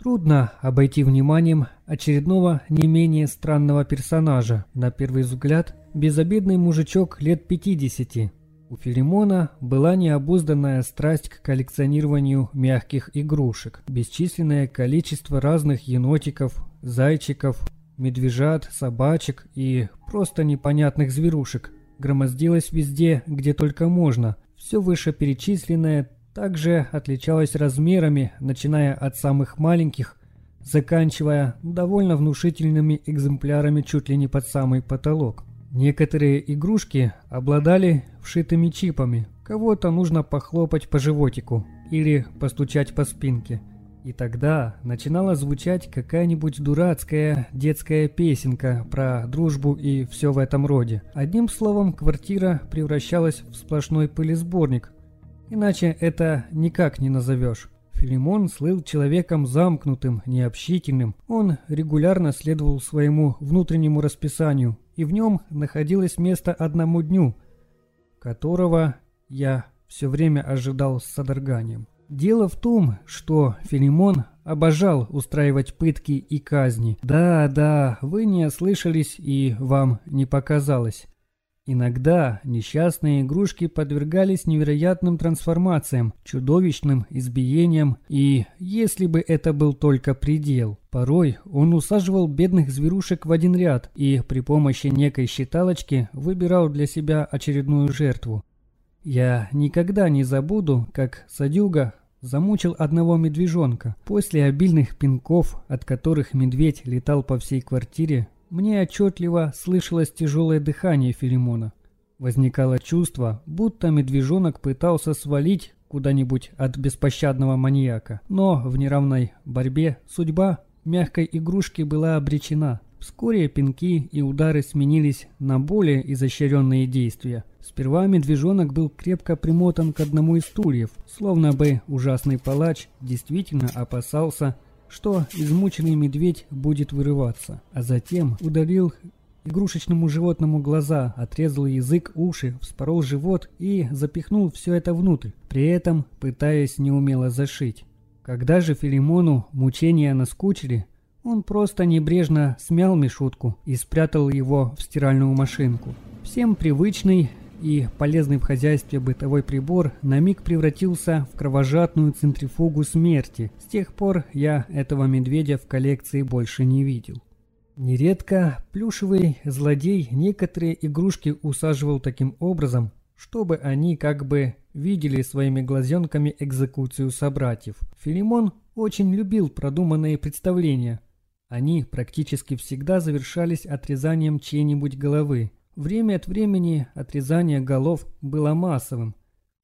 Трудно обойти вниманием очередного не менее странного персонажа. На первый взгляд, безобидный мужичок лет 50. У Филимона была необузданная страсть к коллекционированию мягких игрушек. Бесчисленное количество разных енотиков, зайчиков, медвежат, собачек и просто непонятных зверушек громоздилось везде, где только можно. Все вышеперечисленное также отличалась размерами, начиная от самых маленьких, заканчивая довольно внушительными экземплярами чуть ли не под самый потолок. Некоторые игрушки обладали вшитыми чипами. Кого-то нужно похлопать по животику или постучать по спинке. И тогда начинала звучать какая-нибудь дурацкая детская песенка про дружбу и все в этом роде. Одним словом, квартира превращалась в сплошной пылесборник, Иначе это никак не назовешь. Филимон слыл человеком замкнутым, необщительным. Он регулярно следовал своему внутреннему расписанию, и в нем находилось место одному дню, которого я все время ожидал с содроганием. Дело в том, что Филимон обожал устраивать пытки и казни. Да, да, вы не ослышались и вам не показалось. Иногда несчастные игрушки подвергались невероятным трансформациям, чудовищным избиениям и, если бы это был только предел, порой он усаживал бедных зверушек в один ряд и при помощи некой считалочки выбирал для себя очередную жертву. Я никогда не забуду, как Садюга замучил одного медвежонка. После обильных пинков, от которых медведь летал по всей квартире, мне отчетливо слышалось тяжелое дыхание Филимона. Возникало чувство, будто медвежонок пытался свалить куда-нибудь от беспощадного маньяка. Но в неравной борьбе судьба мягкой игрушки была обречена. Вскоре пинки и удары сменились на более изощренные действия. Сперва медвежонок был крепко примотан к одному из стульев, словно бы ужасный палач действительно опасался, что измученный медведь будет вырываться, а затем удалил игрушечному животному глаза, отрезал язык, уши, вспорол живот и запихнул все это внутрь, при этом пытаясь неумело зашить. Когда же Филимону мучения наскучили, он просто небрежно смял Мишутку и спрятал его в стиральную машинку. Всем привычный и полезный в хозяйстве бытовой прибор на миг превратился в кровожадную центрифугу смерти. С тех пор я этого медведя в коллекции больше не видел. Нередко плюшевый злодей некоторые игрушки усаживал таким образом, чтобы они как бы видели своими глазенками экзекуцию собратьев. Филимон очень любил продуманные представления. Они практически всегда завершались отрезанием чьей-нибудь головы. Время от времени отрезание голов было массовым.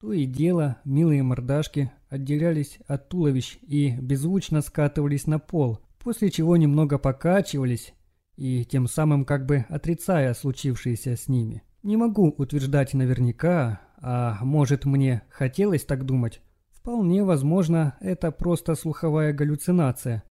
То и дело, милые мордашки отделялись от туловищ и беззвучно скатывались на пол, после чего немного покачивались и тем самым как бы отрицая случившееся с ними. Не могу утверждать наверняка, а может мне хотелось так думать. Вполне возможно, это просто слуховая галлюцинация.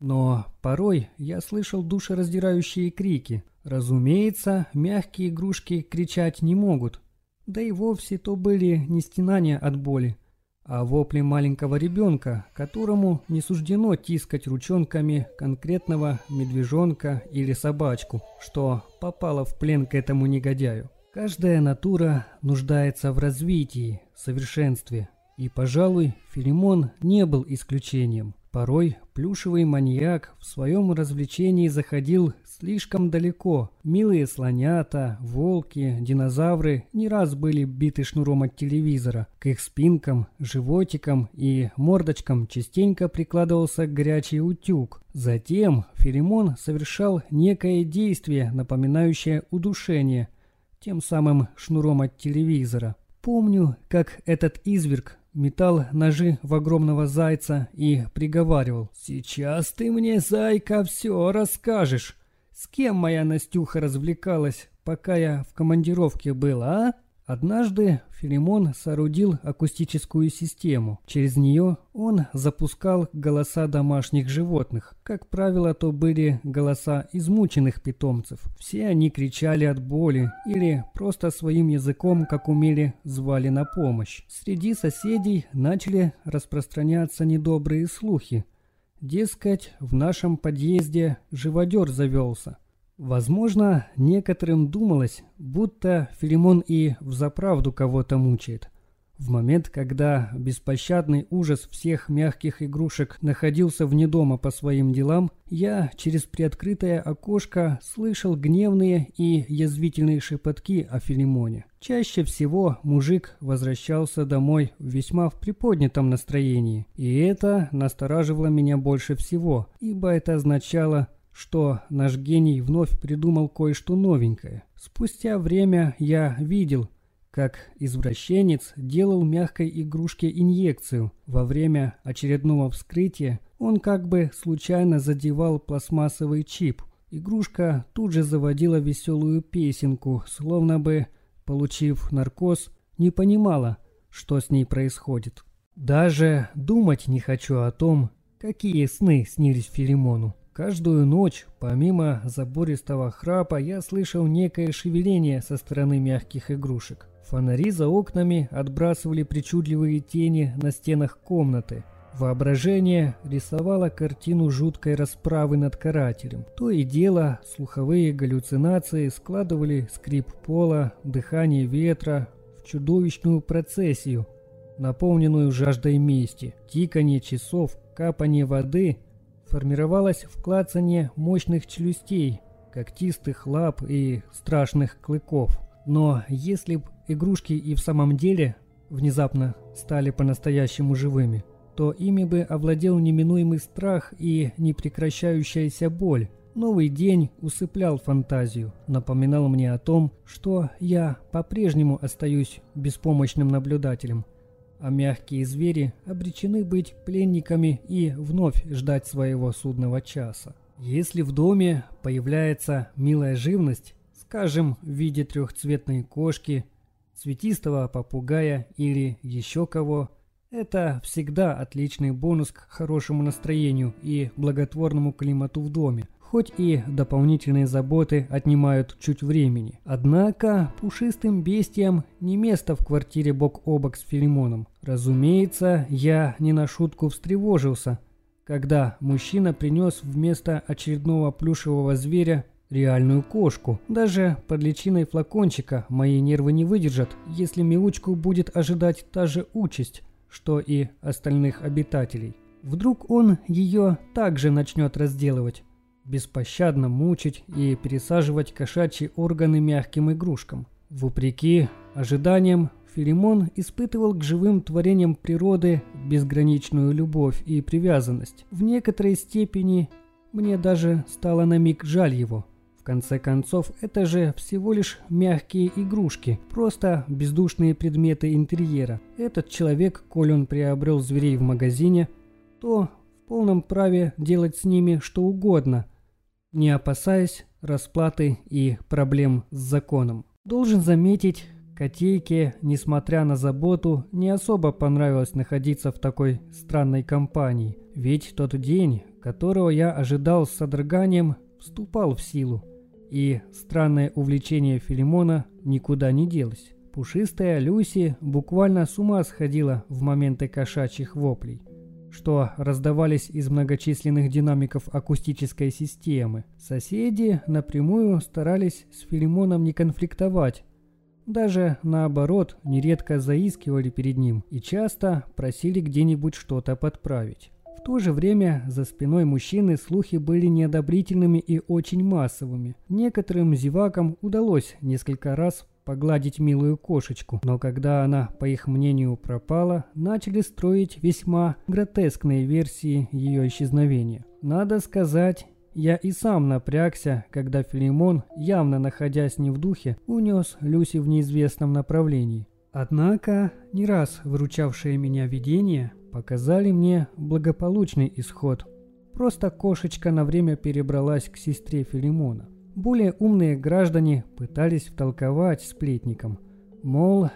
Но порой я слышал душераздирающие крики. Разумеется, мягкие игрушки кричать не могут. Да и вовсе то были не стенания от боли, а вопли маленького ребенка, которому не суждено тискать ручонками конкретного медвежонка или собачку, что попало в плен к этому негодяю. Каждая натура нуждается в развитии, совершенстве, и, пожалуй, Филимон не был исключением. Порой плюшевый маньяк в своем развлечении заходил слишком далеко. Милые слонята, волки, динозавры не раз были биты шнуром от телевизора. К их спинкам, животикам и мордочкам частенько прикладывался горячий утюг. Затем Филимон совершал некое действие, напоминающее удушение, тем самым шнуром от телевизора. Помню, как этот изверг метал ножи в огромного зайца и приговаривал. «Сейчас ты мне, зайка, все расскажешь. С кем моя Настюха развлекалась, пока я в командировке был, а?» Однажды Филимон соорудил акустическую систему. Через нее он запускал голоса домашних животных. Как правило, то были голоса измученных питомцев. Все они кричали от боли или просто своим языком, как умели, звали на помощь. Среди соседей начали распространяться недобрые слухи. Дескать, в нашем подъезде живодер завелся. Возможно, некоторым думалось, будто Филимон и взаправду кого-то мучает. В момент, когда беспощадный ужас всех мягких игрушек находился вне дома по своим делам, я через приоткрытое окошко слышал гневные и язвительные шепотки о Филимоне. Чаще всего мужик возвращался домой весьма в приподнятом настроении, и это настораживало меня больше всего, ибо это означало, что наш гений вновь придумал кое-что новенькое. Спустя время я видел, как извращенец делал мягкой игрушке инъекцию. Во время очередного вскрытия он как бы случайно задевал пластмассовый чип. Игрушка тут же заводила веселую песенку, словно бы, получив наркоз, не понимала, что с ней происходит. Даже думать не хочу о том, какие сны снились Филимону. Каждую ночь, помимо забористого храпа, я слышал некое шевеление со стороны мягких игрушек. Фонари за окнами отбрасывали причудливые тени на стенах комнаты. Воображение рисовало картину жуткой расправы над карателем. То и дело, слуховые галлюцинации складывали скрип пола, дыхание ветра в чудовищную процессию, наполненную жаждой мести. Тиканье часов, капание воды формировалось в клацанье мощных челюстей, когтистых лап и страшных клыков. Но если б игрушки и в самом деле внезапно стали по-настоящему живыми, то ими бы овладел неминуемый страх и непрекращающаяся боль. Новый день усыплял фантазию, напоминал мне о том, что я по-прежнему остаюсь беспомощным наблюдателем, а мягкие звери обречены быть пленниками и вновь ждать своего судного часа. Если в доме появляется милая живность, скажем, в виде трехцветной кошки, цветистого попугая или еще кого, это всегда отличный бонус к хорошему настроению и благотворному климату в доме, хоть и дополнительные заботы отнимают чуть времени. Однако пушистым бестиям не место в квартире бок о бок с Филимоном. Разумеется, я не на шутку встревожился, когда мужчина принес вместо очередного плюшевого зверя реальную кошку. Даже под личиной флакончика мои нервы не выдержат, если мяучку будет ожидать та же участь, что и остальных обитателей. Вдруг он ее также начнет разделывать, беспощадно мучить и пересаживать кошачьи органы мягким игрушкам. Вопреки ожиданиям, Филимон испытывал к живым творениям природы безграничную любовь и привязанность. В некоторой степени мне даже стало на миг жаль его – конце концов, это же всего лишь мягкие игрушки, просто бездушные предметы интерьера. Этот человек, коль он приобрел зверей в магазине, то в полном праве делать с ними что угодно, не опасаясь расплаты и проблем с законом. Должен заметить, Котейке, несмотря на заботу, не особо понравилось находиться в такой странной компании. Ведь тот день, которого я ожидал с содроганием, вступал в силу. И странное увлечение Филимона никуда не делось. Пушистая Люси буквально с ума сходила в моменты кошачьих воплей, что раздавались из многочисленных динамиков акустической системы. Соседи напрямую старались с Филимоном не конфликтовать, даже наоборот, нередко заискивали перед ним и часто просили где-нибудь что-то подправить. В то же время за спиной мужчины слухи были неодобрительными и очень массовыми. Некоторым зевакам удалось несколько раз погладить милую кошечку, но когда она, по их мнению, пропала, начали строить весьма гротескные версии ее исчезновения. Надо сказать, я и сам напрягся, когда Филимон, явно находясь не в духе, унес Люси в неизвестном направлении. Однако, не раз выручавшее меня видение показали мне благополучный исход. Просто кошечка на время перебралась к сестре Филимона. Более умные граждане пытались втолковать сплетникам. Мол,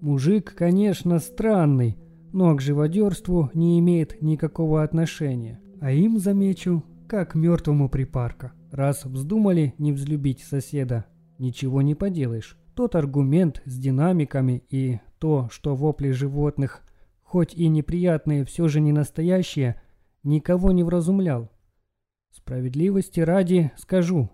мужик, конечно, странный, но к живодерству не имеет никакого отношения. А им, замечу, как мертвому припарка. Раз вздумали не взлюбить соседа, ничего не поделаешь. Тот аргумент с динамиками и то, что вопли животных хоть и неприятные, все же не настоящие, никого не вразумлял. Справедливости ради скажу,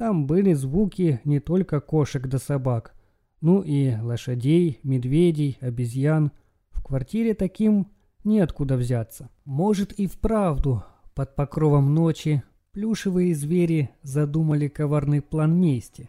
там были звуки не только кошек да собак, ну и лошадей, медведей, обезьян. В квартире таким неоткуда взяться. Может и вправду, под покровом ночи плюшевые звери задумали коварный план мести.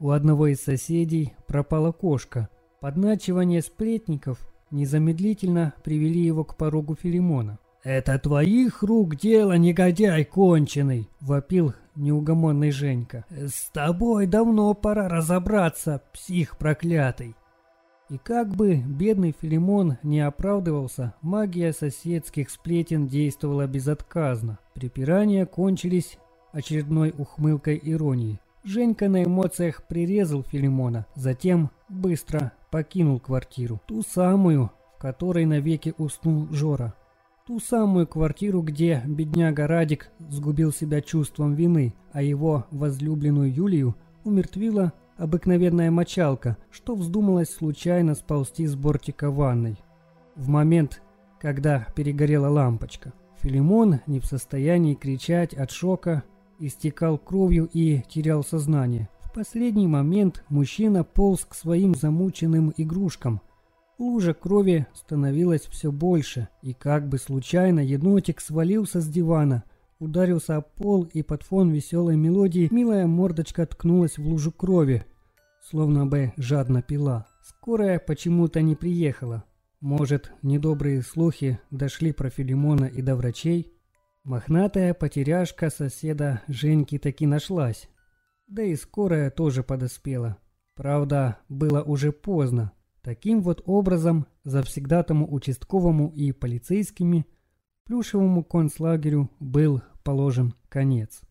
У одного из соседей пропала кошка. Подначивание сплетников незамедлительно привели его к порогу Филимона. «Это твоих рук дело, негодяй конченый!» — вопил неугомонный Женька. «С тобой давно пора разобраться, псих проклятый!» И как бы бедный Филимон не оправдывался, магия соседских сплетен действовала безотказно. Припирания кончились очередной ухмылкой иронии. Женька на эмоциях прирезал Филимона, затем быстро покинул квартиру. Ту самую, в которой навеки уснул Жора. Ту самую квартиру, где бедняга Радик сгубил себя чувством вины, а его возлюбленную Юлию умертвила обыкновенная мочалка, что вздумалось случайно сползти с бортика ванной. В момент, когда перегорела лампочка, Филимон не в состоянии кричать от шока, истекал кровью и терял сознание. В последний момент мужчина полз к своим замученным игрушкам – Лужа крови становилась все больше, и как бы случайно енотик свалился с дивана, ударился о пол, и под фон веселой мелодии милая мордочка ткнулась в лужу крови, словно бы жадно пила. Скорая почему-то не приехала. Может, недобрые слухи дошли про Филимона и до врачей? Мохнатая потеряшка соседа Женьки таки нашлась. Да и скорая тоже подоспела. Правда, было уже поздно. Таким вот образом, завсегдатому участковому и полицейскими плюшевому концлагерю был положен конец.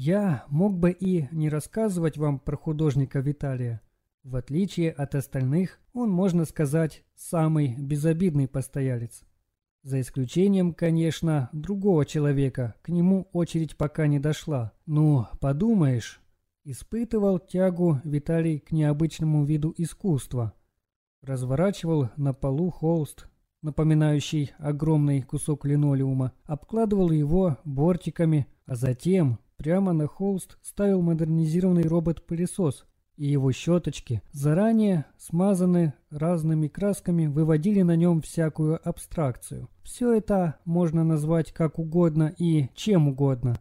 Я мог бы и не рассказывать вам про художника Виталия. В отличие от остальных, он, можно сказать, самый безобидный постоялец. За исключением, конечно, другого человека, к нему очередь пока не дошла. Ну, подумаешь, испытывал тягу Виталий к необычному виду искусства. Разворачивал на полу холст, напоминающий огромный кусок линолеума, обкладывал его бортиками, а затем Прямо на холст ставил модернизированный робот-пылесос, и его щеточки, заранее смазаны разными красками, выводили на нем всякую абстракцию. Все это можно назвать как угодно и чем угодно,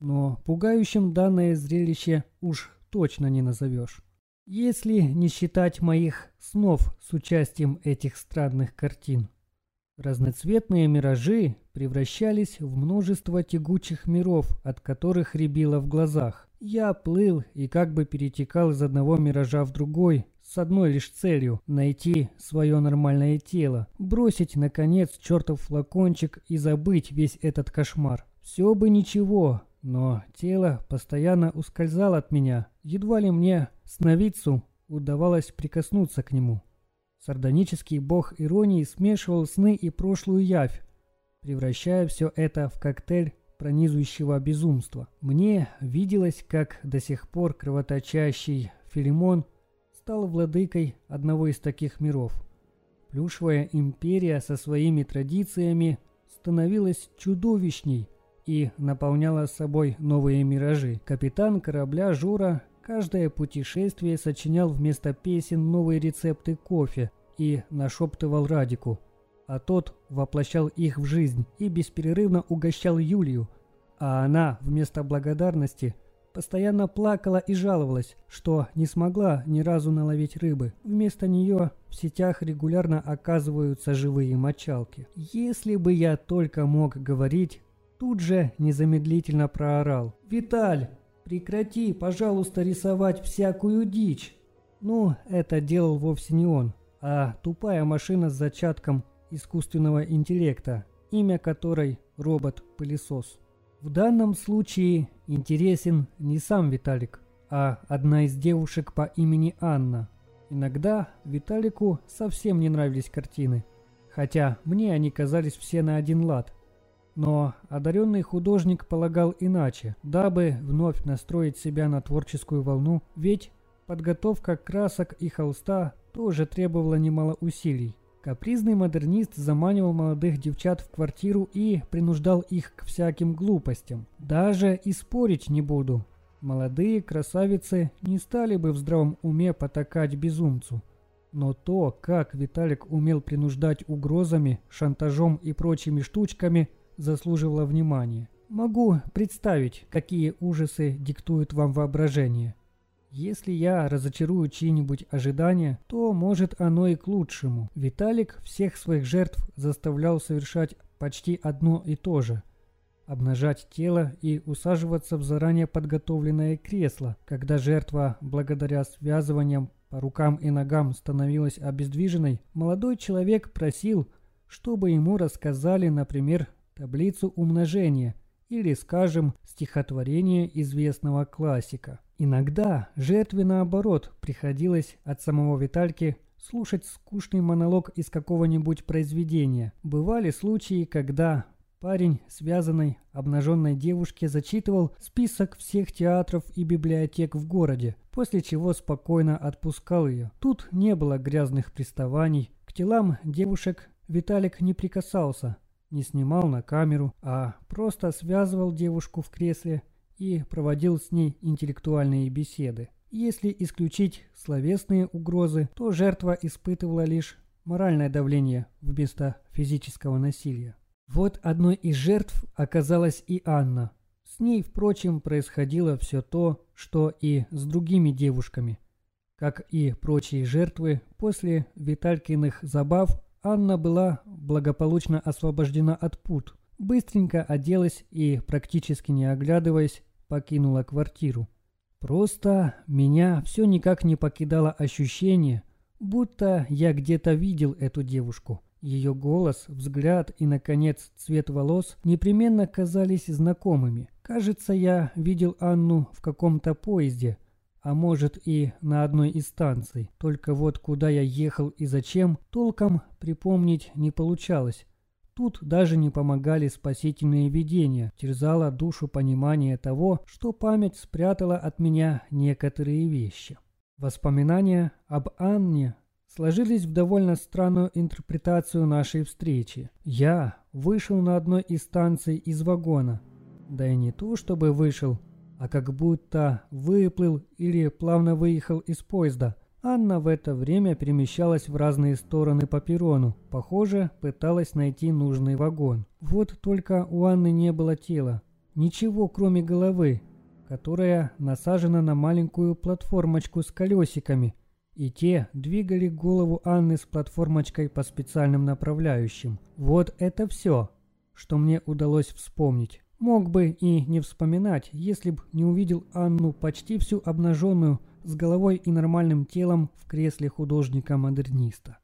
но пугающим данное зрелище уж точно не назовешь. Если не считать моих снов с участием этих странных картин. Разноцветные миражи превращались в множество тягучих миров, от которых рябило в глазах. Я плыл и как бы перетекал из одного миража в другой, с одной лишь целью – найти свое нормальное тело, бросить, наконец, чертов флакончик и забыть весь этот кошмар. Все бы ничего, но тело постоянно ускользало от меня, едва ли мне, сновидцу, удавалось прикоснуться к нему. Сардонический бог иронии смешивал сны и прошлую явь, превращая все это в коктейль пронизывающего безумства. Мне виделось, как до сих пор кровоточащий Филимон стал владыкой одного из таких миров. Плюшевая империя со своими традициями становилась чудовищней и наполняла собой новые миражи. Капитан корабля Жура Каждое путешествие сочинял вместо песен новые рецепты кофе и нашептывал Радику, а тот воплощал их в жизнь и бесперерывно угощал Юлию, а она вместо благодарности постоянно плакала и жаловалась, что не смогла ни разу наловить рыбы. Вместо нее в сетях регулярно оказываются живые мочалки. Если бы я только мог говорить, тут же незамедлительно проорал. «Виталь, Прекрати, пожалуйста, рисовать всякую дичь. Ну, это делал вовсе не он, а тупая машина с зачатком искусственного интеллекта, имя которой робот-пылесос. В данном случае интересен не сам Виталик, а одна из девушек по имени Анна. Иногда Виталику совсем не нравились картины, хотя мне они казались все на один лад. Но одаренный художник полагал иначе, дабы вновь настроить себя на творческую волну, ведь подготовка красок и холста тоже требовала немало усилий. Капризный модернист заманивал молодых девчат в квартиру и принуждал их к всяким глупостям. Даже и спорить не буду. Молодые красавицы не стали бы в здравом уме потакать безумцу. Но то, как Виталик умел принуждать угрозами, шантажом и прочими штучками, заслуживало внимания. Могу представить, какие ужасы диктует вам воображение. Если я разочарую чьи-нибудь ожидания, то может оно и к лучшему. Виталик всех своих жертв заставлял совершать почти одно и то же. Обнажать тело и усаживаться в заранее подготовленное кресло, когда жертва, благодаря связываниям по рукам и ногам, становилась обездвиженной, молодой человек просил, чтобы ему рассказали, например, таблицу умножения или, скажем, стихотворение известного классика. Иногда жертве, наоборот, приходилось от самого Витальки слушать скучный монолог из какого-нибудь произведения. Бывали случаи, когда парень, связанный обнаженной девушке, зачитывал список всех театров и библиотек в городе, после чего спокойно отпускал ее. Тут не было грязных приставаний, к телам девушек Виталик не прикасался, не снимал на камеру, а просто связывал девушку в кресле и проводил с ней интеллектуальные беседы. Если исключить словесные угрозы, то жертва испытывала лишь моральное давление вместо физического насилия. Вот одной из жертв оказалась и Анна. С ней, впрочем, происходило все то, что и с другими девушками. Как и прочие жертвы, после Виталькиных забав Анна была благополучно освобождена от пут, быстренько оделась и, практически не оглядываясь, покинула квартиру. Просто меня все никак не покидало ощущение, будто я где-то видел эту девушку. Ее голос, взгляд и, наконец, цвет волос непременно казались знакомыми. Кажется, я видел Анну в каком-то поезде, а может и на одной из станций. Только вот куда я ехал и зачем, толком припомнить не получалось. Тут даже не помогали спасительные видения, терзало душу понимание того, что память спрятала от меня некоторые вещи. Воспоминания об Анне сложились в довольно странную интерпретацию нашей встречи. Я вышел на одной из станций из вагона. Да и не то, чтобы вышел, а как будто выплыл или плавно выехал из поезда – Анна в это время перемещалась в разные стороны по перрону. Похоже, пыталась найти нужный вагон. Вот только у Анны не было тела. Ничего, кроме головы, которая насажена на маленькую платформочку с колесиками. И те двигали голову Анны с платформочкой по специальным направляющим. Вот это все, что мне удалось вспомнить. Мог бы и не вспоминать, если б не увидел Анну почти всю обнаженную, с головой и нормальным телом в кресле художника-модерниста.